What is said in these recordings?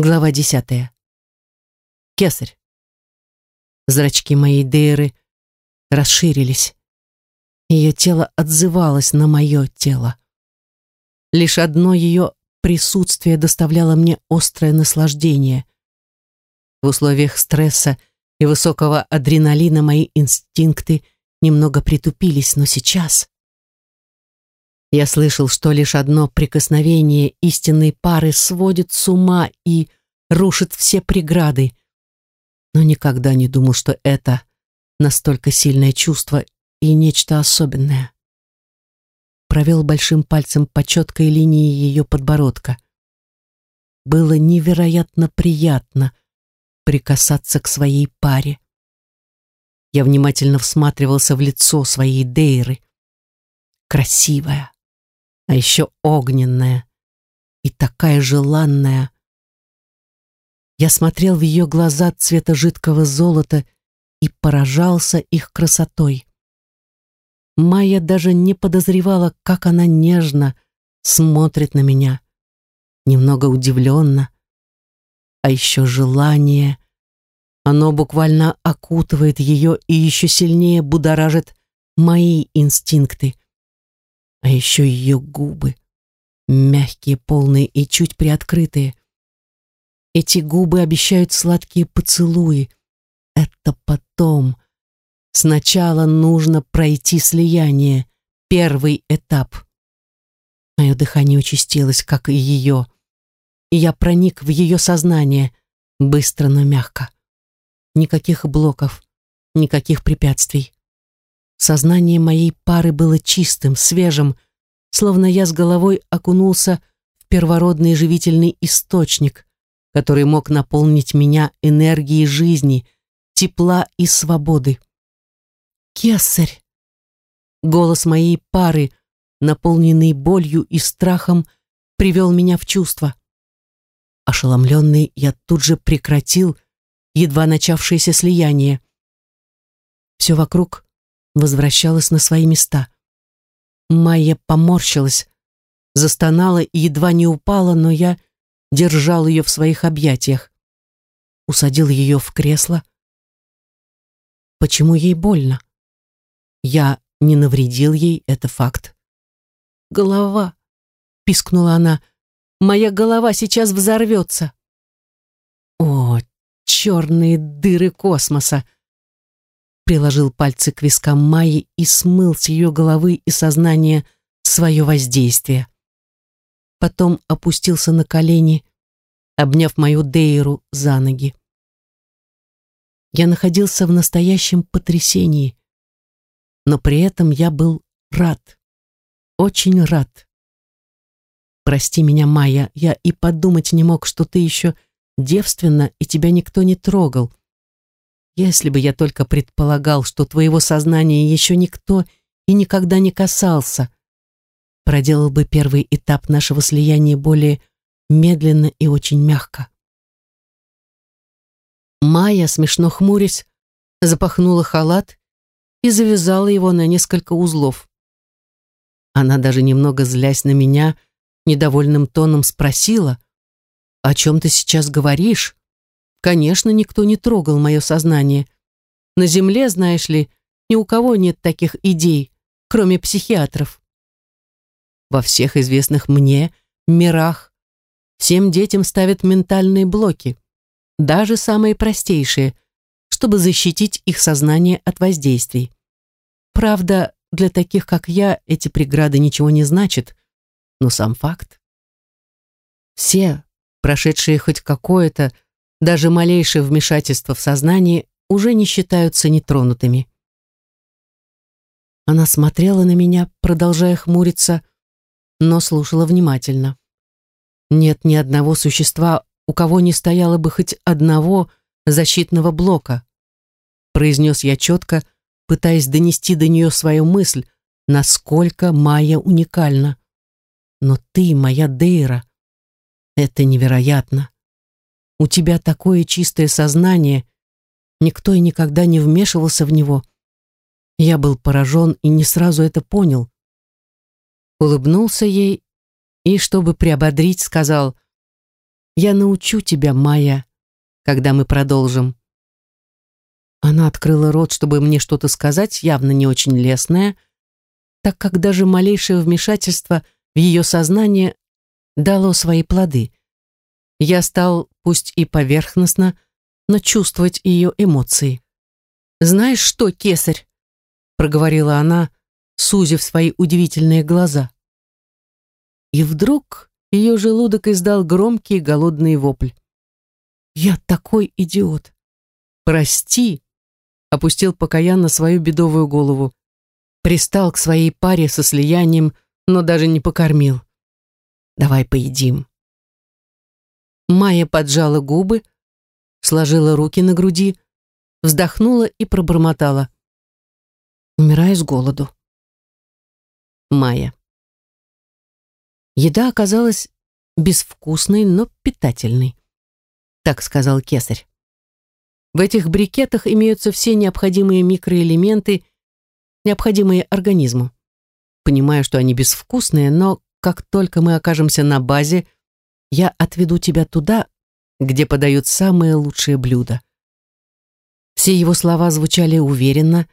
Глава десятая. Кесарь. Зрачки моей Дейры расширились. Ее тело отзывалось на мое тело. Лишь одно ее присутствие доставляло мне острое наслаждение. В условиях стресса и высокого адреналина мои инстинкты немного притупились, но сейчас... Я слышал, что лишь одно прикосновение истинной пары сводит с ума и рушит все преграды, но никогда не думал, что это настолько сильное чувство и нечто особенное. Провел большим пальцем по четкой линии ее подбородка. Было невероятно приятно прикасаться к своей паре. Я внимательно всматривался в лицо своей Дейры. Красивая, а еще огненная и такая желанная. Я смотрел в ее глаза цвета жидкого золота и поражался их красотой. Майя даже не подозревала, как она нежно смотрит на меня, немного удивленно. А еще желание. Оно буквально окутывает ее и еще сильнее будоражит мои инстинкты. А еще ее губы. Мягкие, полные и чуть приоткрытые. Эти губы обещают сладкие поцелуи. Это потом. Сначала нужно пройти слияние. Первый этап. Мое дыхание участилось, как и ее. И я проник в ее сознание, быстро, но мягко. Никаких блоков, никаких препятствий. Сознание моей пары было чистым, свежим, словно я с головой окунулся в первородный живительный источник, который мог наполнить меня энергией жизни, тепла и свободы. «Кесарь!» Голос моей пары, наполненный болью и страхом, привел меня в чувство. Ошеломленный, я тут же прекратил едва начавшееся слияние. Все вокруг возвращалась на свои места. Майя поморщилась, застонала и едва не упала, но я держал ее в своих объятиях. Усадил ее в кресло. Почему ей больно? Я не навредил ей, это факт. «Голова!» — пискнула она. «Моя голова сейчас взорвется!» «О, черные дыры космоса!» Приложил пальцы к вискам Майи и смыл с ее головы и сознания свое воздействие. Потом опустился на колени, обняв мою Дейру за ноги. Я находился в настоящем потрясении, но при этом я был рад, очень рад. Прости меня, Майя, я и подумать не мог, что ты еще девственна и тебя никто не трогал. Если бы я только предполагал, что твоего сознания еще никто и никогда не касался, проделал бы первый этап нашего слияния более медленно и очень мягко. Майя, смешно хмурясь, запахнула халат и завязала его на несколько узлов. Она даже немного злясь на меня, недовольным тоном спросила, «О чем ты сейчас говоришь? Конечно, никто не трогал мое сознание. На Земле, знаешь ли, ни у кого нет таких идей, кроме психиатров. Во всех известных мне мирах всем детям ставят ментальные блоки, даже самые простейшие, чтобы защитить их сознание от воздействий. Правда, для таких, как я, эти преграды ничего не значат, но сам факт. Все, прошедшие хоть какое-то даже малейшее вмешательство в сознание уже не считаются нетронутыми. Она смотрела на меня, продолжая хмуриться, но слушала внимательно. Нет ни одного существа, у кого не стояло бы хоть одного защитного блока, произнес я четко, пытаясь донести до нее свою мысль, насколько Майя уникальна. Но ты, моя Дейра, это невероятно. У тебя такое чистое сознание, никто и никогда не вмешивался в него. Я был поражен и не сразу это понял. Улыбнулся ей и, чтобы приободрить, сказал, Я научу тебя, Майя, когда мы продолжим. Она открыла рот, чтобы мне что-то сказать, явно не очень лестное, так как даже малейшее вмешательство в ее сознание дало свои плоды. Я стал, пусть и поверхностно, но чувствовать ее эмоции. «Знаешь что, кесарь?» — проговорила она, сузив свои удивительные глаза. И вдруг ее желудок издал громкий голодный вопль. «Я такой идиот! Прости!» — опустил покаянно свою бедовую голову. Пристал к своей паре со слиянием, но даже не покормил. «Давай поедим». Майя поджала губы, сложила руки на груди, вздохнула и пробормотала. «Умираю с голоду». Майя. Еда оказалась безвкусной, но питательной. Так сказал кесарь. В этих брикетах имеются все необходимые микроэлементы, необходимые организму. Понимаю, что они безвкусные, но как только мы окажемся на базе, я отведу тебя туда, где подают самые лучшие блюда. Все его слова звучали уверенно,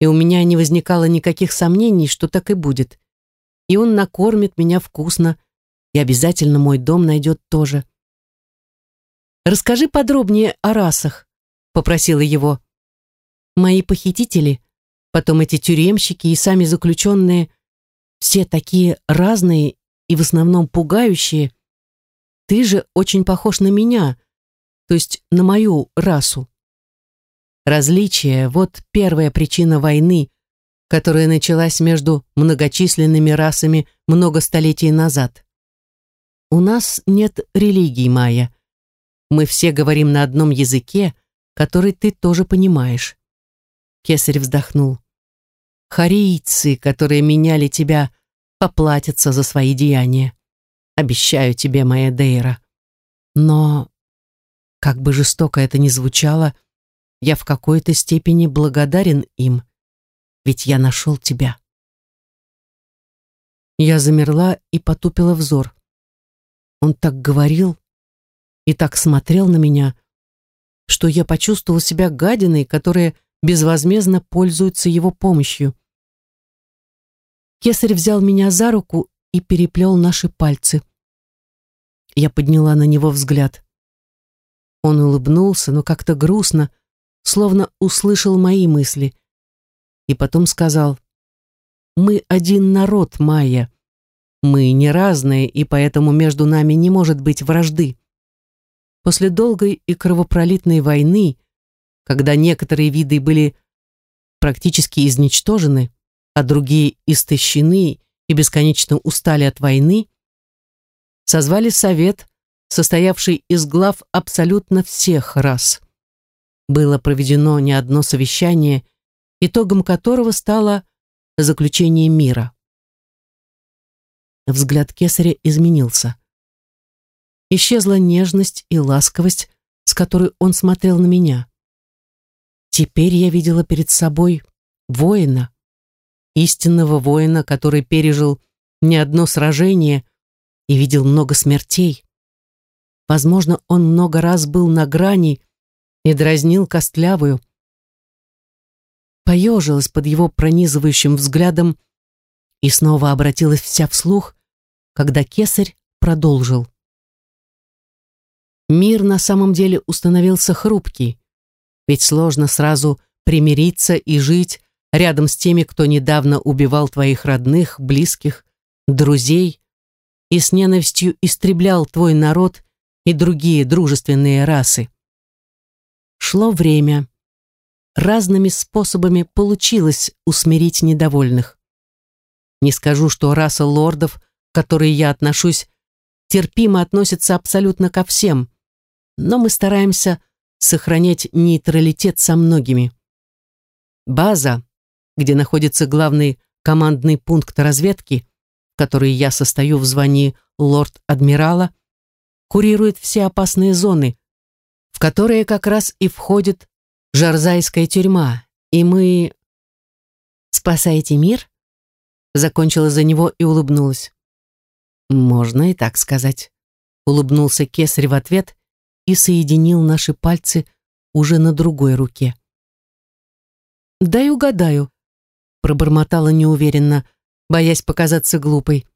и у меня не возникало никаких сомнений, что так и будет. И он накормит меня вкусно, и обязательно мой дом найдет тоже. «Расскажи подробнее о расах», — попросила его. «Мои похитители, потом эти тюремщики и сами заключенные, все такие разные и в основном пугающие. Ты же очень похож на меня, то есть на мою расу. Различие — вот первая причина войны, которая началась между многочисленными расами много столетий назад. У нас нет религии, Майя. Мы все говорим на одном языке, который ты тоже понимаешь. Кесарь вздохнул. Харийцы, которые меняли тебя, поплатятся за свои деяния. Обещаю тебе, моя Дейра. Но, как бы жестоко это ни звучало, я в какой-то степени благодарен им, ведь я нашел тебя. Я замерла и потупила взор. Он так говорил и так смотрел на меня, что я почувствовала себя гадиной, которая безвозмездно пользуется его помощью. Кесарь взял меня за руку и переплел наши пальцы. Я подняла на него взгляд. Он улыбнулся, но как-то грустно, словно услышал мои мысли. И потом сказал, «Мы один народ, Майя. Мы не разные, и поэтому между нами не может быть вражды. После долгой и кровопролитной войны, когда некоторые виды были практически изничтожены, а другие истощены и бесконечно устали от войны, созвали совет, состоявший из глав абсолютно всех рас было проведено не одно совещание, итогом которого стало заключение мира. Взгляд кесаря изменился. Исчезла нежность и ласковость, с которой он смотрел на меня. Теперь я видела перед собой воина, истинного воина, который пережил не одно сражение и видел много смертей. Возможно, он много раз был на грани и дразнил костлявую. Поежилась под его пронизывающим взглядом и снова обратилась вся вслух, когда кесарь продолжил. Мир на самом деле установился хрупкий, ведь сложно сразу примириться и жить рядом с теми, кто недавно убивал твоих родных, близких, друзей и с ненавистью истреблял твой народ и другие дружественные расы. Шло время. Разными способами получилось усмирить недовольных. Не скажу, что раса лордов, к которой я отношусь, терпимо относится абсолютно ко всем, но мы стараемся сохранять нейтралитет со многими. База, где находится главный командный пункт разведки, в которой я состою в звании лорд-адмирала, курирует все опасные зоны, в которые как раз и входит Жарзайская тюрьма, и мы... «Спасаете мир?» Закончила за него и улыбнулась. «Можно и так сказать». улыбнулся кесарь в ответ и соединил наши пальцы уже на другой руке. «Дай угадаю», — пробормотала неуверенно, боясь показаться глупой.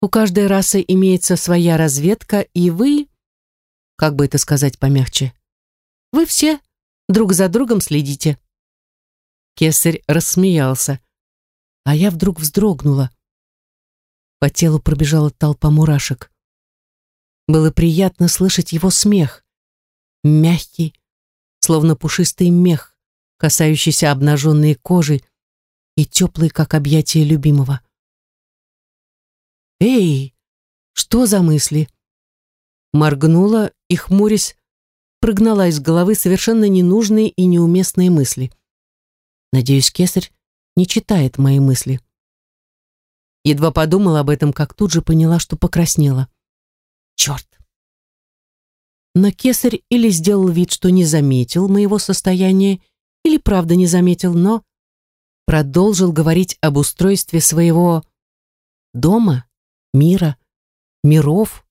«У каждой расы имеется своя разведка, и вы...» Как бы это сказать помягче? «Вы все друг за другом следите». Кесарь рассмеялся, а я вдруг вздрогнула. По телу пробежала толпа мурашек. Было приятно слышать его смех. Мягкий, словно пушистый мех, касающийся обнаженной кожи и теплый, как объятие любимого. «Эй, что за мысли?» Моргнула и, хмурясь, прогнала из головы совершенно ненужные и неуместные мысли. Надеюсь, кесарь не читает мои мысли. Едва подумала об этом, как тут же поняла, что покраснела. Черт! Но кесарь или сделал вид, что не заметил моего состояния, или правда не заметил, но продолжил говорить об устройстве своего дома, мира, миров.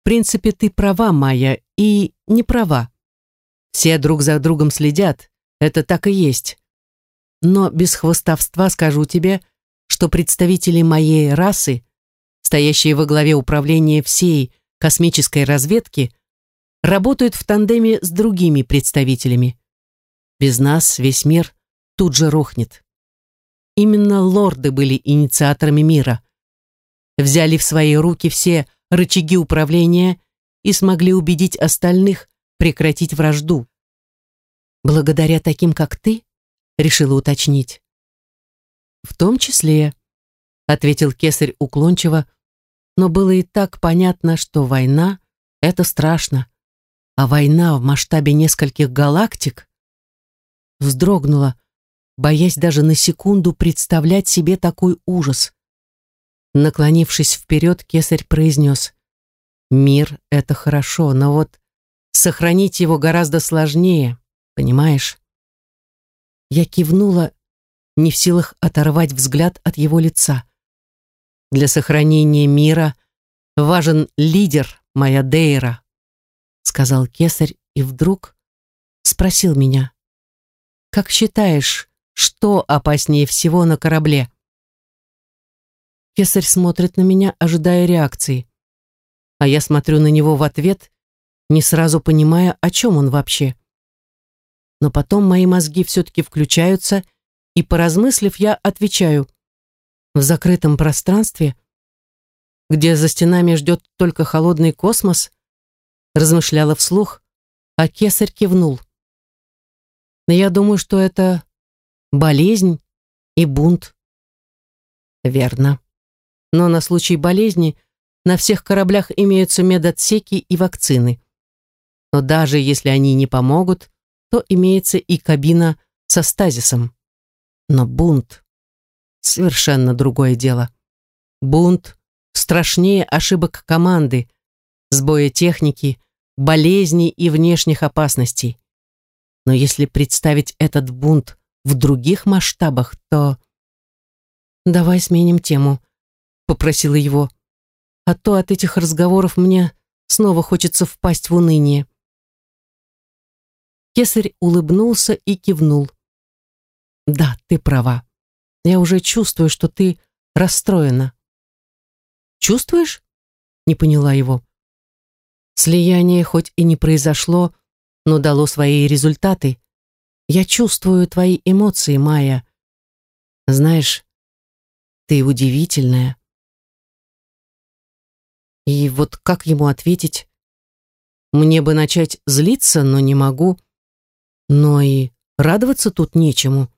В принципе, ты права, Майя, и не права. Все друг за другом следят, это так и есть. Но без хвостовства скажу тебе, что представители моей расы, стоящие во главе управления всей космической разведки, работают в тандеме с другими представителями. Без нас весь мир тут же рухнет. Именно лорды были инициаторами мира. Взяли в свои руки все рычаги управления и смогли убедить остальных прекратить вражду. Благодаря таким, как ты, решила уточнить. В том числе, ответил кесарь уклончиво, но было и так понятно, что война — это страшно, а война в масштабе нескольких галактик вздрогнула, боясь даже на секунду представлять себе такой ужас. Наклонившись вперед, кесарь произнес, «Мир — это хорошо, но вот сохранить его гораздо сложнее, понимаешь?» Я кивнула, не в силах оторвать взгляд от его лица. «Для сохранения мира важен лидер, моя Дейра», сказал кесарь и вдруг спросил меня. «Как считаешь, что опаснее всего на корабле?» Кесарь смотрит на меня, ожидая реакции. А я смотрю на него в ответ, не сразу понимая, о чем он вообще но потом мои мозги все-таки включаются, и, поразмыслив, я отвечаю. В закрытом пространстве, где за стенами ждет только холодный космос, размышляла вслух, а кесарь кивнул. Но я думаю, что это болезнь и бунт. Верно. Но на случай болезни на всех кораблях имеются медотсеки и вакцины. Но даже если они не помогут, то имеется и кабина со стазисом. Но бунт — совершенно другое дело. Бунт страшнее ошибок команды, сбоя техники, болезней и внешних опасностей. Но если представить этот бунт в других масштабах, то... «Давай сменим тему», — попросила его. «А то от этих разговоров мне снова хочется впасть в уныние». Кесарь улыбнулся и кивнул. «Да, ты права. Я уже чувствую, что ты расстроена». «Чувствуешь?» — не поняла его. «Слияние хоть и не произошло, но дало свои результаты. Я чувствую твои эмоции, Майя. Знаешь, ты удивительная». И вот как ему ответить? Мне бы начать злиться, но не могу. Но и радоваться тут нечему.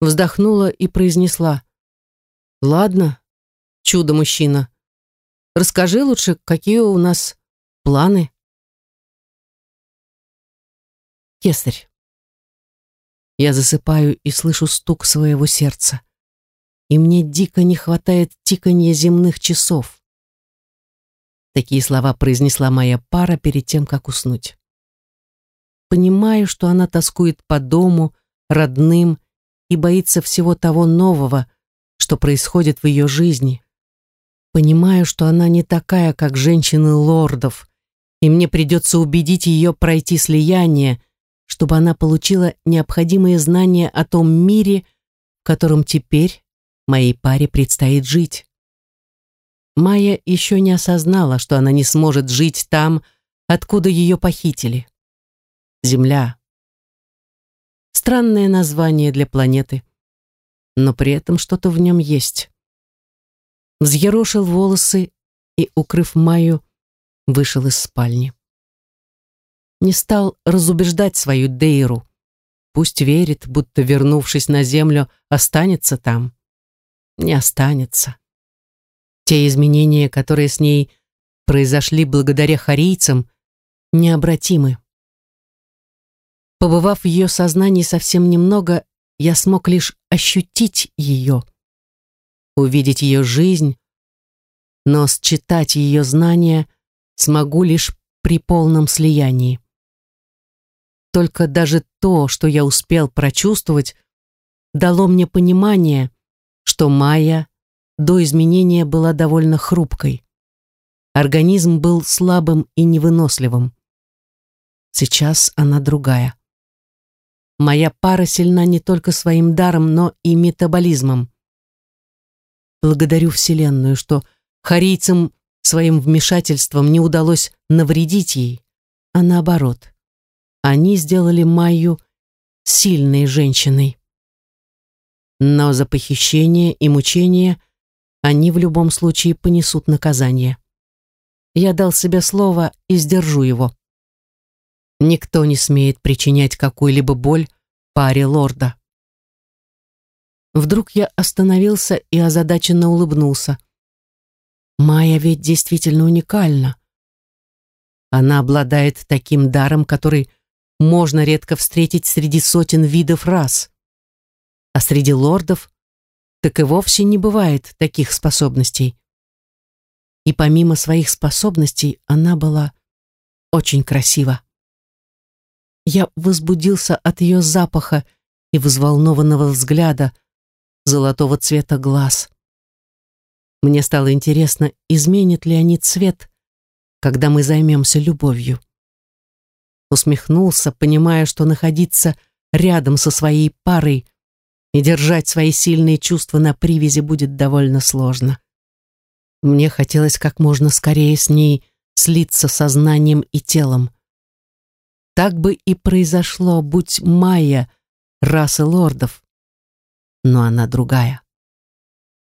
Вздохнула и произнесла. «Ладно, чудо-мужчина, расскажи лучше, какие у нас планы?» Кесарь. Я засыпаю и слышу стук своего сердца. И мне дико не хватает тиканья земных часов. Такие слова произнесла моя пара перед тем, как уснуть. Понимаю, что она тоскует по дому, родным и боится всего того нового, что происходит в ее жизни. Понимаю, что она не такая, как женщины лордов, и мне придется убедить ее пройти слияние, чтобы она получила необходимые знания о том мире, в котором теперь моей паре предстоит жить. Майя еще не осознала, что она не сможет жить там, откуда ее похитили. Земля. Странное название для планеты, но при этом что-то в нем есть. Взъерошил волосы и, укрыв Майю, вышел из спальни. Не стал разубеждать свою Дейру. Пусть верит, будто, вернувшись на землю, останется там. Не останется. Те изменения, которые с ней произошли благодаря харийцам, необратимы. Побывав в ее сознании совсем немного, я смог лишь ощутить ее, увидеть ее жизнь, но считать ее знания смогу лишь при полном слиянии. Только даже то, что я успел прочувствовать, дало мне понимание, что Майя до изменения была довольно хрупкой. Организм был слабым и невыносливым. Сейчас она другая. Моя пара сильна не только своим даром, но и метаболизмом. Благодарю Вселенную, что харийцам своим вмешательством не удалось навредить ей, а наоборот. Они сделали Майю сильной женщиной. Но за похищение и мучение они в любом случае понесут наказание. Я дал себе слово и сдержу его. Никто не смеет причинять какую-либо боль паре лорда. Вдруг я остановился и озадаченно улыбнулся. Майя ведь действительно уникальна. Она обладает таким даром, который можно редко встретить среди сотен видов рас. А среди лордов так и вовсе не бывает таких способностей. И помимо своих способностей она была очень красива. Я возбудился от ее запаха и взволнованного взгляда, золотого цвета глаз. Мне стало интересно, изменит ли они цвет, когда мы займемся любовью. Усмехнулся, понимая, что находиться рядом со своей парой и держать свои сильные чувства на привязи будет довольно сложно. Мне хотелось как можно скорее с ней слиться сознанием и телом. Так бы и произошло, будь Майя расы лордов. Но она другая.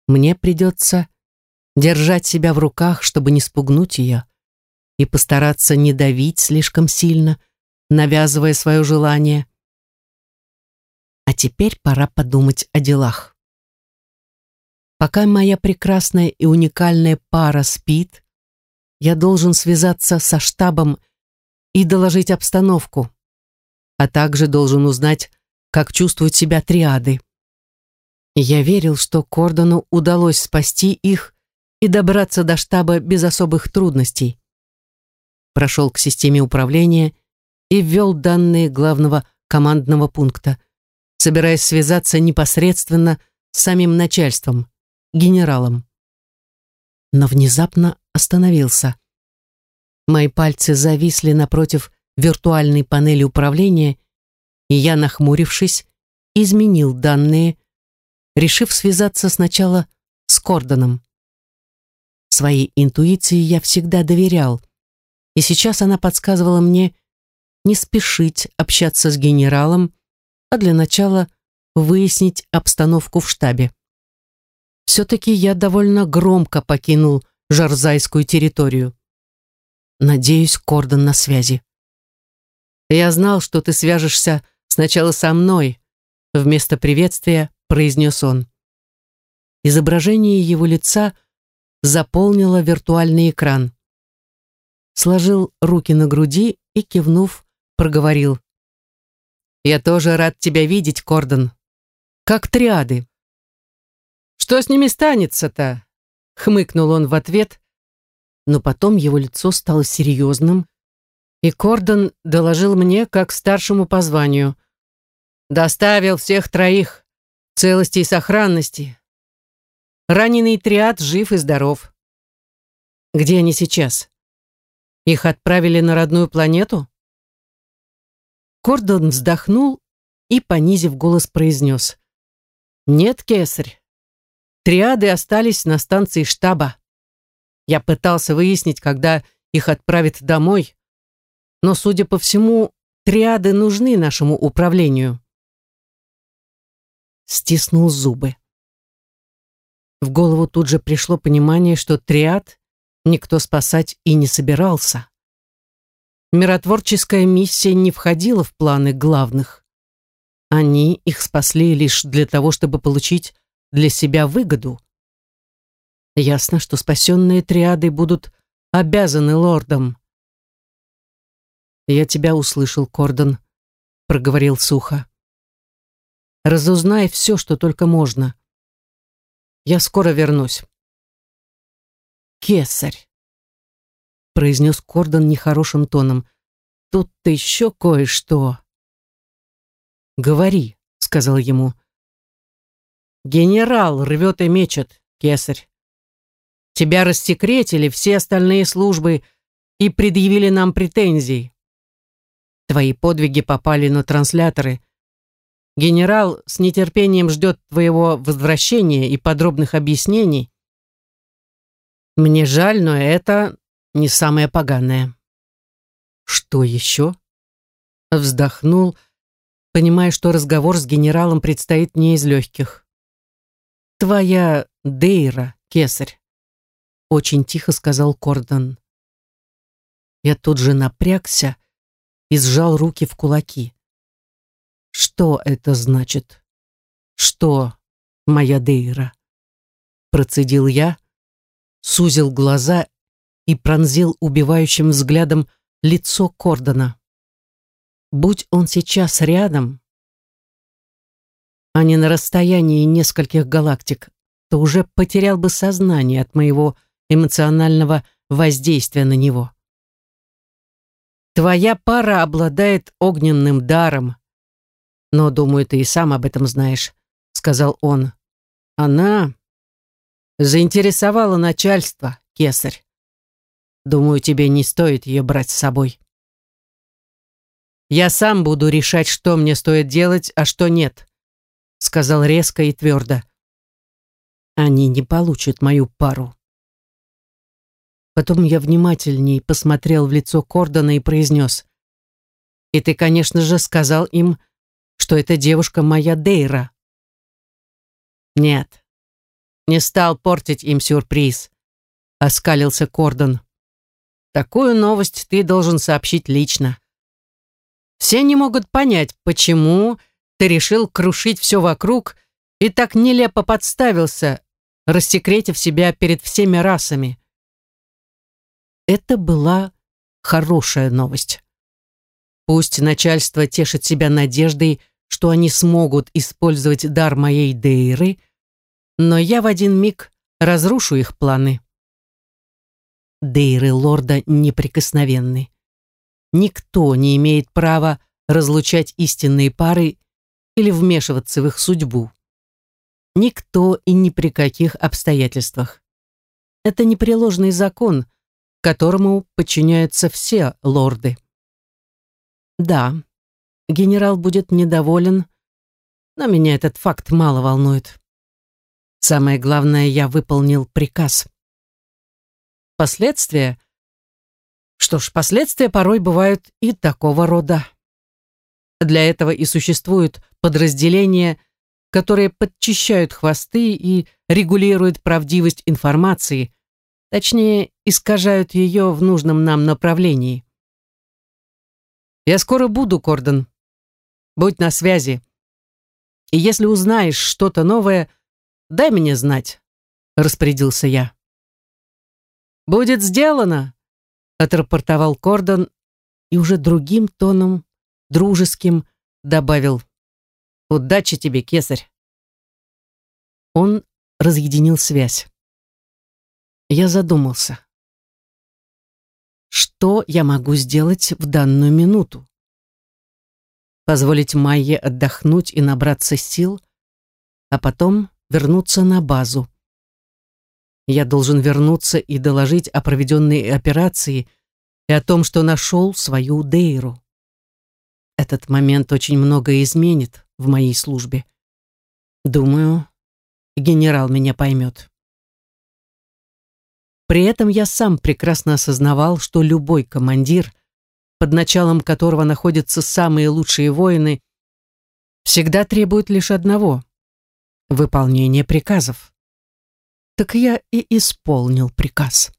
Мне придется держать себя в руках, чтобы не спугнуть ее, и постараться не давить слишком сильно, навязывая свое желание. А теперь пора подумать о делах. Пока моя прекрасная и уникальная пара спит, я должен связаться со штабом и доложить обстановку, а также должен узнать, как чувствуют себя триады. Я верил, что Кордону удалось спасти их и добраться до штаба без особых трудностей. Прошел к системе управления и ввел данные главного командного пункта, собираясь связаться непосредственно с самим начальством, генералом. Но внезапно остановился. Мои пальцы зависли напротив виртуальной панели управления, и я, нахмурившись, изменил данные, решив связаться сначала с Кордоном. Своей интуиции я всегда доверял, и сейчас она подсказывала мне не спешить общаться с генералом, а для начала выяснить обстановку в штабе. Все-таки я довольно громко покинул Жарзайскую территорию. Надеюсь, Кордон на связи. Я знал, что ты свяжешься сначала со мной, вместо приветствия произнес он. Изображение его лица заполнило виртуальный экран. Сложил руки на груди и, кивнув, проговорил. «Я тоже рад тебя видеть, Кордон. Как триады». «Что с ними станется-то?» — хмыкнул он в ответ, но потом его лицо стало серьезным, и Кордон доложил мне, как старшему по званию. «Доставил всех троих, целости и сохранности. Раненый триад жив и здоров. Где они сейчас? Их отправили на родную планету? Кордон вздохнул и, понизив голос, произнес. «Нет, кесарь. Триады остались на станции штаба. Я пытался выяснить, когда их отправят домой, но, судя по всему, триады нужны нашему управлению». Стиснул зубы. В голову тут же пришло понимание, что триад никто спасать и не собирался. Миротворческая миссия не входила в планы главных. Они их спасли лишь для того, чтобы получить для себя выгоду. Ясно, что спасенные триады будут обязаны лордам. «Я тебя услышал, Кордон», — проговорил сухо. «Разузнай все, что только можно. Я скоро вернусь. Кесарь, произнес Кордон нехорошим тоном. Тут-то еще кое-что. Говори, сказал ему. Генерал рвет и мечет, кесарь. Тебя рассекретили все остальные службы и предъявили нам претензии. Твои подвиги попали на трансляторы, Генерал с нетерпением ждет твоего возвращения и подробных объяснений. Мне жаль, но это не самое поганое. Что еще? Вздохнул, понимая, что разговор с генералом предстоит не из легких. Твоя Дейра, кесарь, очень тихо сказал Кордон. Я тут же напрягся и сжал руки в кулаки. Что это значит? Что, моя Дейра? Процедил я, сузил глаза и пронзил убивающим взглядом лицо Кордона. Будь он сейчас рядом, а не на расстоянии нескольких галактик, то уже потерял бы сознание от моего эмоционального воздействия на него. Твоя пара обладает огненным даром, но, думаю, ты и сам об этом знаешь», — сказал он. «Она заинтересовала начальство, кесарь. Думаю, тебе не стоит ее брать с собой». «Я сам буду решать, что мне стоит делать, а что нет», — сказал резко и твердо. «Они не получат мою пару». Потом я внимательней посмотрел в лицо Кордона и произнес. «И ты, конечно же, сказал им, — что эта девушка моя Дейра. Нет, не стал портить им сюрприз, оскалился Кордон. Такую новость ты должен сообщить лично. Все не могут понять, почему ты решил крушить все вокруг и так нелепо подставился, рассекретив себя перед всеми расами. Это была хорошая новость. Пусть начальство тешит себя надеждой, что они смогут использовать дар моей Дейры, но я в один миг разрушу их планы. Дейры лорда неприкосновенны. Никто не имеет права разлучать истинные пары или вмешиваться в их судьбу. Никто и ни при каких обстоятельствах. Это непреложный закон, которому подчиняются все лорды. Да, генерал будет недоволен, но меня этот факт мало волнует. Самое главное, я выполнил приказ. Последствия? Что ж, последствия порой бывают и такого рода. Для этого и существуют подразделения, которые подчищают хвосты и регулируют правдивость информации, точнее, искажают ее в нужном нам направлении. Я скоро буду, Кордон. Будь на связи. И если узнаешь что-то новое, дай мне знать, распорядился я. Будет сделано, отрапортовал Кордон и уже другим тоном, дружеским, добавил. Удачи тебе, кесарь. Он разъединил связь. Я задумался. Что я могу сделать в данную минуту? Позволить Майе отдохнуть и набраться сил, а потом вернуться на базу. Я должен вернуться и доложить о проведенной операции и о том, что нашел свою Дейру. Этот момент очень многое изменит в моей службе. Думаю, генерал меня поймет. При этом я сам прекрасно осознавал, что любой командир, под началом которого находятся самые лучшие воины, всегда требует лишь одного — выполнения приказов. Так я и исполнил приказ.